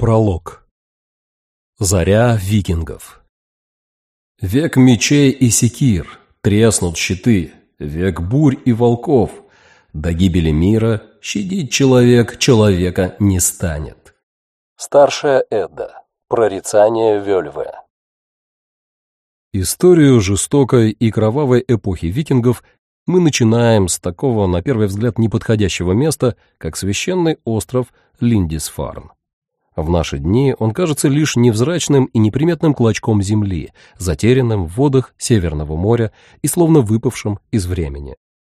Пролог. Заря викингов. Век мечей и секир, треснут щиты, век бурь и волков. До гибели мира щадить человек человека не станет. Старшая Эдда. Прорицание Вельвы. Историю жестокой и кровавой эпохи викингов мы начинаем с такого, на первый взгляд, неподходящего места, как священный остров Линдисфарн. В наши дни он кажется лишь невзрачным и неприметным клочком земли, затерянным в водах Северного моря и словно выпавшим из времени.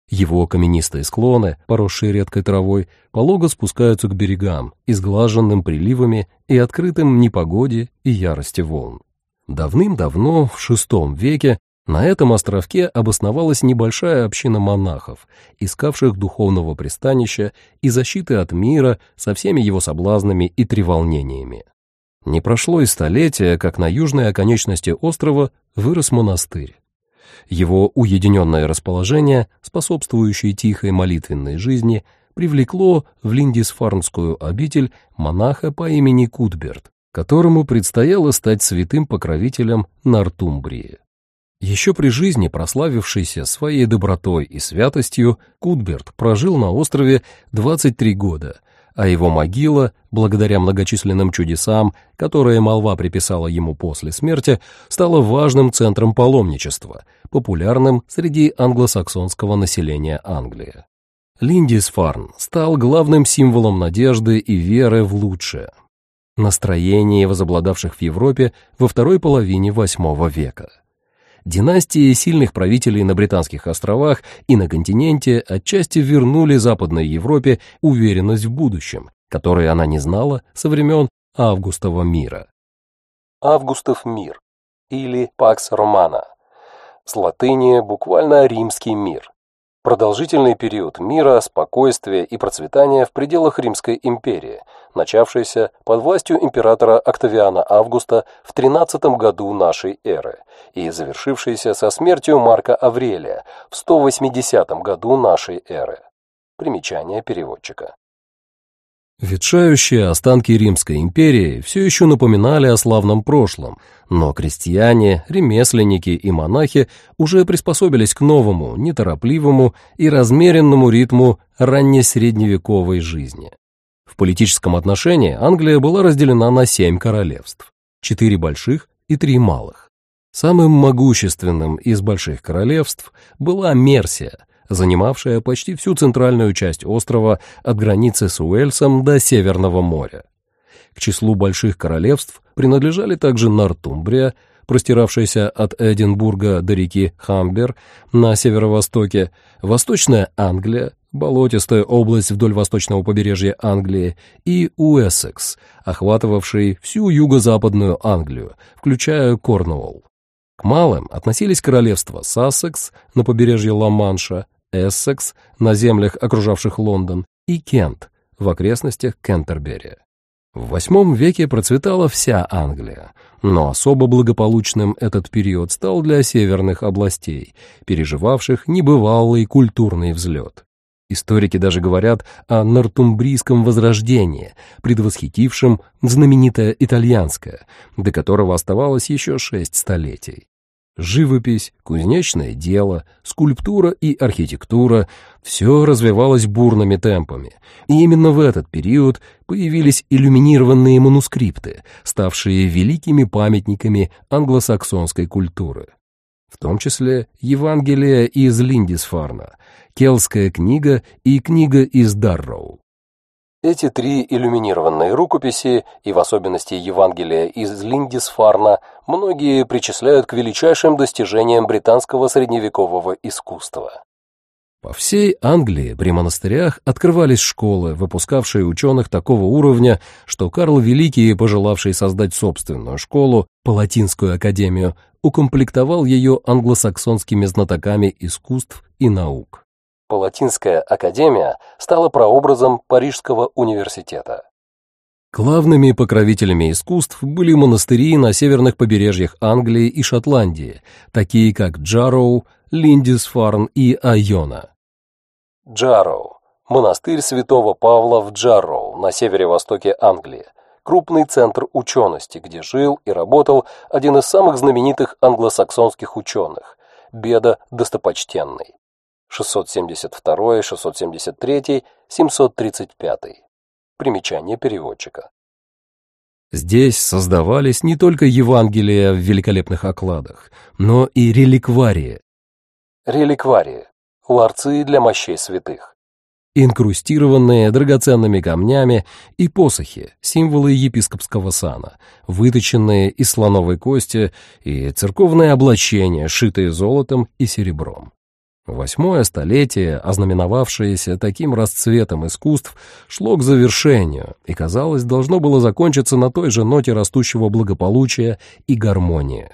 Его каменистые склоны, поросшие редкой травой, полого спускаются к берегам, изглаженным приливами и открытым непогоде и ярости волн. Давным-давно, в VI веке, на этом островке обосновалась небольшая община монахов, искавших духовного пристанища и защиты от мира со всеми его соблазнами и треволнениями. Не прошло и столетия, как на южной оконечности острова вырос монастырь. Его уединенное расположение, способствующее тихой молитвенной жизни, привлекло в Линдисфарнскую обитель монаха по имени Кутберт, которому предстояло стать святым покровителем Нортумбрии. Еще при жизни прославившийся своей добротой и святостью, Кутберт прожил на острове 23 года, а его могила, благодаря многочисленным чудесам, которые молва приписала ему после смерти, стала важным центром паломничества, популярным среди англосаксонского населения Англии. Линдисфарн стал главным символом надежды и веры в лучшее. Настроение возобладавших в Европе во второй половине VIII века. Династии сильных правителей на Британских островах и на континенте отчасти вернули Западной Европе уверенность в будущем, которой она не знала со времен Августова мира. Августов мир или Пакс Романа. С латыни буквально римский мир. Продолжительный период мира, спокойствия и процветания в пределах Римской империи, начавшийся под властью императора Октавиана Августа в 13 году нашей эры и завершившийся со смертью Марка Аврелия в 180 году нашей эры. Примечание переводчика. Ветшающие останки Римской империи все еще напоминали о славном прошлом, но крестьяне, ремесленники и монахи уже приспособились к новому, неторопливому и размеренному ритму раннесредневековой жизни. В политическом отношении Англия была разделена на семь королевств, четыре больших и три малых. Самым могущественным из больших королевств была Мерсия – занимавшая почти всю центральную часть острова от границы с Уэльсом до Северного моря. К числу больших королевств принадлежали также Нортумбрия, простиравшаяся от Эдинбурга до реки Хамбер на северо-востоке, Восточная Англия, болотистая область вдоль восточного побережья Англии, и Уэссекс, охватывавший всю юго-западную Англию, включая Корнуолл. К малым относились королевства Сассекс на побережье Ла-Манша, Эссекс на землях, окружавших Лондон, и Кент в окрестностях Кентербери. В восьмом веке процветала вся Англия, но особо благополучным этот период стал для северных областей, переживавших небывалый культурный взлет. Историки даже говорят о Нортумбрийском возрождении, предвосхитившем знаменитое итальянское, до которого оставалось еще шесть столетий. Живопись, кузнечное дело, скульптура и архитектура – все развивалось бурными темпами. И именно в этот период появились иллюминированные манускрипты, ставшие великими памятниками англосаксонской культуры. В том числе Евангелие из Линдисфарна, Келская книга и книга из Дарроу. Эти три иллюминированные рукописи, и в особенности Евангелие из Линдисфарна, многие причисляют к величайшим достижениям британского средневекового искусства. По всей Англии при монастырях открывались школы, выпускавшие ученых такого уровня, что Карл Великий, пожелавший создать собственную школу, Палатинскую академию, укомплектовал ее англосаксонскими знатоками искусств и наук. Палатинская академия стала прообразом Парижского университета. Главными покровителями искусств были монастыри на северных побережьях Англии и Шотландии, такие как Джароу, Линдисфарн и Айона. Джароу – монастырь святого Павла в Джароу на севере-востоке Англии, крупный центр учености, где жил и работал один из самых знаменитых англосаксонских ученых – Беда Достопочтенный. 672, 673, 735. Примечание переводчика. Здесь создавались не только Евангелия в великолепных окладах, но и реликварии. Реликварии – ларцы для мощей святых. Инкрустированные драгоценными камнями и посохи, символы епископского сана, выточенные из слоновой кости и церковные облачения, шитые золотом и серебром. Восьмое столетие, ознаменовавшееся таким расцветом искусств, шло к завершению и, казалось, должно было закончиться на той же ноте растущего благополучия и гармонии.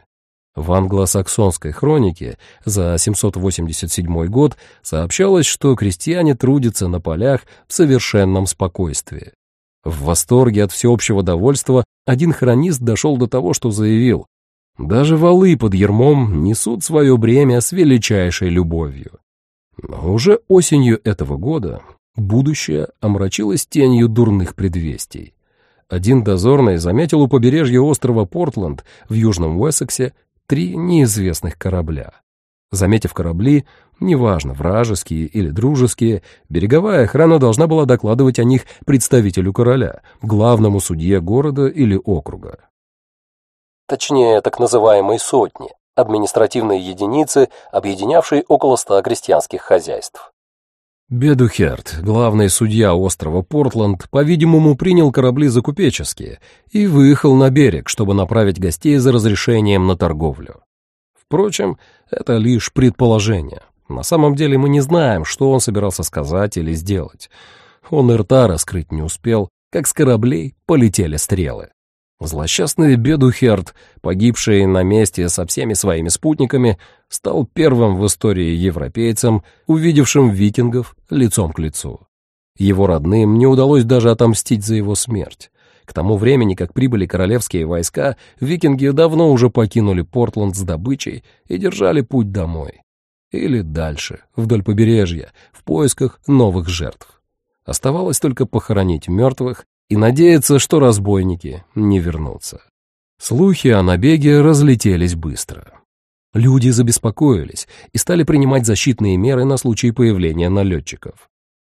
В англосаксонской хронике за 787 год сообщалось, что крестьяне трудятся на полях в совершенном спокойствии. В восторге от всеобщего довольства один хронист дошел до того, что заявил даже валы под ермом несут свое бремя с величайшей любовью. Но уже осенью этого года будущее омрачилось тенью дурных предвестий. Один дозорный заметил у побережья острова Портленд в Южном Уэссексе три неизвестных корабля. Заметив корабли, неважно, вражеские или дружеские, береговая охрана должна была докладывать о них представителю короля, главному судье города или округа точнее так называемой сотни, административные единицы, объединявшие около ста крестьянских хозяйств. Бедухерт, главный судья острова Портленд, по-видимому, принял корабли за купеческие и выехал на берег, чтобы направить гостей за разрешением на торговлю. Впрочем, это лишь предположение. На самом деле мы не знаем, что он собирался сказать или сделать. Он и рта раскрыть не успел, как с кораблей полетели стрелы. Злосчастный Бедухерд, погибший на месте со всеми своими спутниками, стал первым в истории европейцем, увидевшим викингов лицом к лицу. Его родным не удалось даже отомстить за его смерть. К тому времени, как прибыли королевские войска, викинги давно уже покинули Портленд с добычей и держали путь домой. Или дальше, вдоль побережья, в поисках новых жертв. Оставалось только похоронить мертвых и надеяться, что разбойники не вернутся. Слухи о набеге разлетелись быстро. Люди забеспокоились и стали принимать защитные меры на случай появления налетчиков.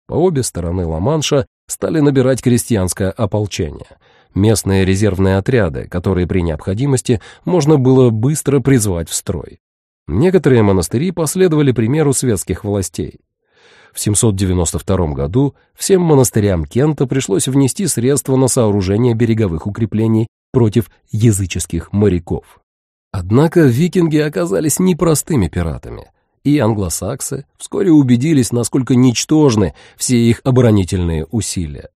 По обе стороны Ла-Манша стали набирать крестьянское ополчение, местные резервные отряды, которые при необходимости можно было быстро призвать в строй. Некоторые монастыри последовали примеру светских властей. В 792 году всем монастырям Кента пришлось внести средства на сооружение береговых укреплений против языческих моряков. Однако викинги оказались непростыми пиратами, и англосаксы вскоре убедились, насколько ничтожны все их оборонительные усилия.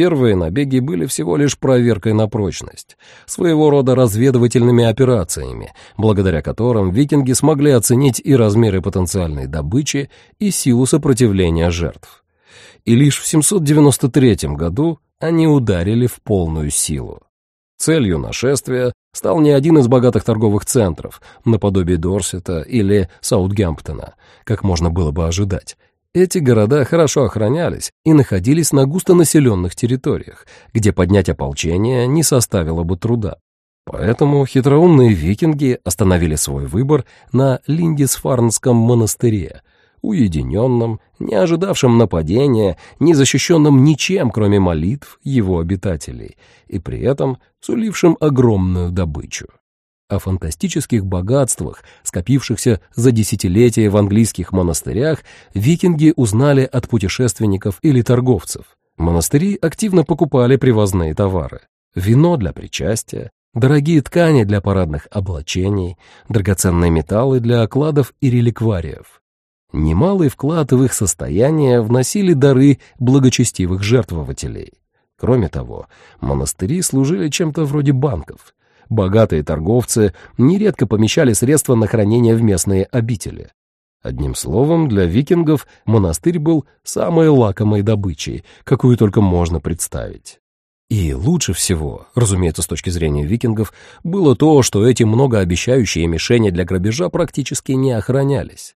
Первые набеги были всего лишь проверкой на прочность, своего рода разведывательными операциями, благодаря которым викинги смогли оценить и размеры потенциальной добычи, и силу сопротивления жертв. И лишь в 793 году они ударили в полную силу. Целью нашествия стал не один из богатых торговых центров, наподобие Дорсета или Саутгемптона, как можно было бы ожидать, эти города хорошо охранялись и находились на густонаселенных территориях, где поднять ополчение не составило бы труда. Поэтому хитроумные викинги остановили свой выбор на Линдисфарнском монастыре, уединенном, не ожидавшем нападения, не защищенном ничем, кроме молитв его обитателей, и при этом сулившем огромную добычу о фантастических богатствах, скопившихся за десятилетия в английских монастырях, викинги узнали от путешественников или торговцев. Монастыри активно покупали привозные товары. Вино для причастия, дорогие ткани для парадных облачений, драгоценные металлы для окладов и реликвариев. Немалый вклад в их состояние вносили дары благочестивых жертвователей. Кроме того, монастыри служили чем-то вроде банков – Богатые торговцы нередко помещали средства на хранение в местные обители. Одним словом, для викингов монастырь был самой лакомой добычей, какую только можно представить. И лучше всего, разумеется, с точки зрения викингов, было то, что эти многообещающие мишени для грабежа практически не охранялись.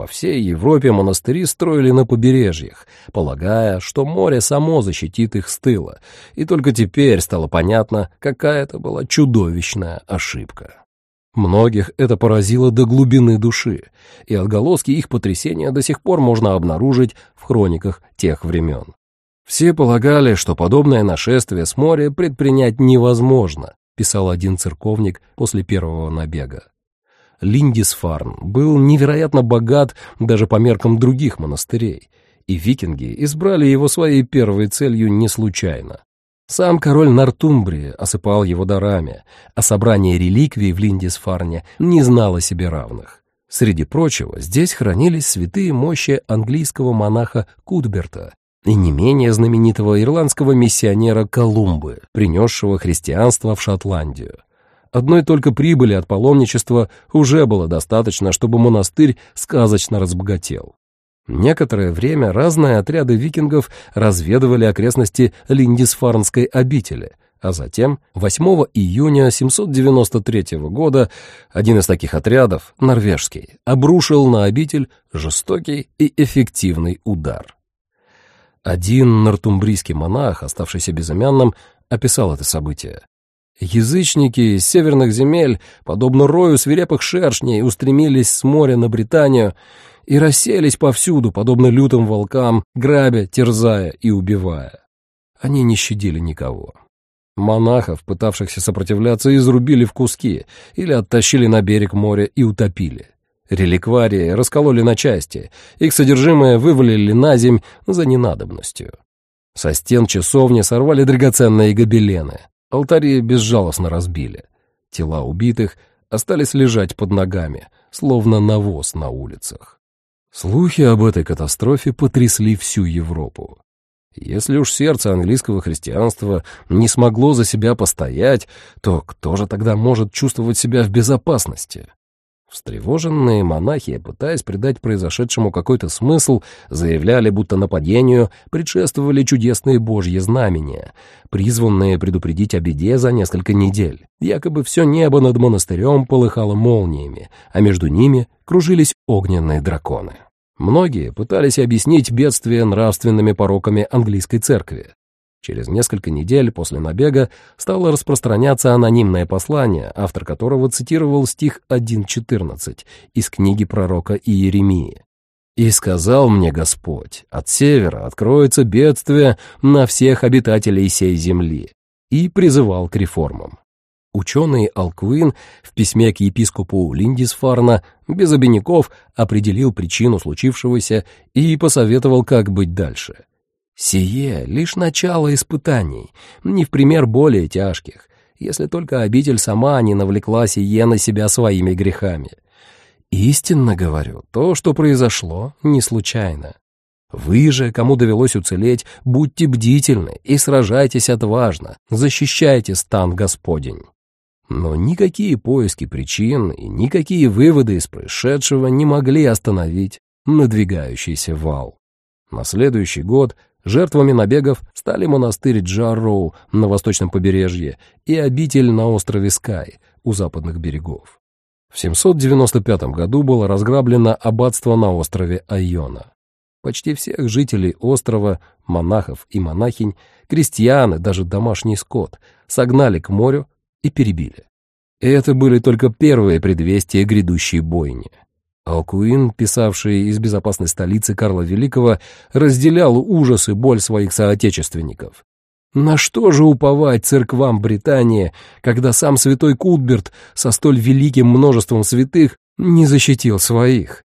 По всей Европе монастыри строили на побережьях, полагая, что море само защитит их с тыла, и только теперь стало понятно, какая это была чудовищная ошибка. Многих это поразило до глубины души, и отголоски их потрясения до сих пор можно обнаружить в хрониках тех времен. Все полагали, что подобное нашествие с моря предпринять невозможно, писал один церковник после первого набега. Линдисфарн был невероятно богат даже по меркам других монастырей, и викинги избрали его своей первой целью не случайно. Сам король Нортумбрии осыпал его дарами, а собрание реликвий в Линдисфарне не знало себе равных. Среди прочего, здесь хранились святые мощи английского монаха Кутберта и не менее знаменитого ирландского миссионера Колумбы, принесшего христианство в Шотландию. Одной только прибыли от паломничества уже было достаточно, чтобы монастырь сказочно разбогател. Некоторое время разные отряды викингов разведывали окрестности Линдисфарнской обители, а затем, 8 июня 793 года, один из таких отрядов, норвежский, обрушил на обитель жестокий и эффективный удар. Один нортумбрийский монах, оставшийся безымянным, описал это событие. Язычники из северных земель, подобно рою свирепых шершней, устремились с моря на Британию и расселись повсюду, подобно лютым волкам, грабя, терзая и убивая. Они не щадили никого. Монахов, пытавшихся сопротивляться, изрубили в куски или оттащили на берег моря и утопили. Реликварии раскололи на части, их содержимое вывалили на земь за ненадобностью. Со стен часовни сорвали драгоценные гобелены, алтари безжалостно разбили. Тела убитых остались лежать под ногами, словно навоз на улицах. Слухи об этой катастрофе потрясли всю Европу. Если уж сердце английского христианства не смогло за себя постоять, то кто же тогда может чувствовать себя в безопасности? Встревоженные монахи, пытаясь придать произошедшему какой-то смысл, заявляли, будто нападению предшествовали чудесные божьи знамения, призванные предупредить о беде за несколько недель. Якобы все небо над монастырем полыхало молниями, а между ними кружились огненные драконы. Многие пытались объяснить бедствие нравственными пороками английской церкви. Через несколько недель после набега стало распространяться анонимное послание, автор которого цитировал стих 1.14 из книги пророка Иеремии. «И сказал мне Господь, от севера откроется бедствие на всех обитателей сей земли», и призывал к реформам. Ученый Алкуин в письме к епископу Линдисфарна без обиняков определил причину случившегося и посоветовал, как быть дальше. Сие — лишь начало испытаний, не в пример более тяжких, если только обитель сама не навлекла сие на себя своими грехами. Истинно говорю, то, что произошло, не случайно. Вы же, кому довелось уцелеть, будьте бдительны и сражайтесь отважно, защищайте стан Господень. Но никакие поиски причин и никакие выводы из происшедшего не могли остановить надвигающийся вал. На следующий год Жертвами набегов стали монастырь Джарроу на восточном побережье и обитель на острове Скай у западных берегов. В 795 году было разграблено аббатство на острове Айона. Почти всех жителей острова, монахов и монахинь, крестьян и даже домашний скот согнали к морю и перебили. И это были только первые предвестия грядущей бойни. Алкуин, писавший из безопасной столицы Карла Великого, разделял ужас и боль своих соотечественников. На что же уповать церквам Британии, когда сам святой Кутберт со столь великим множеством святых не защитил своих?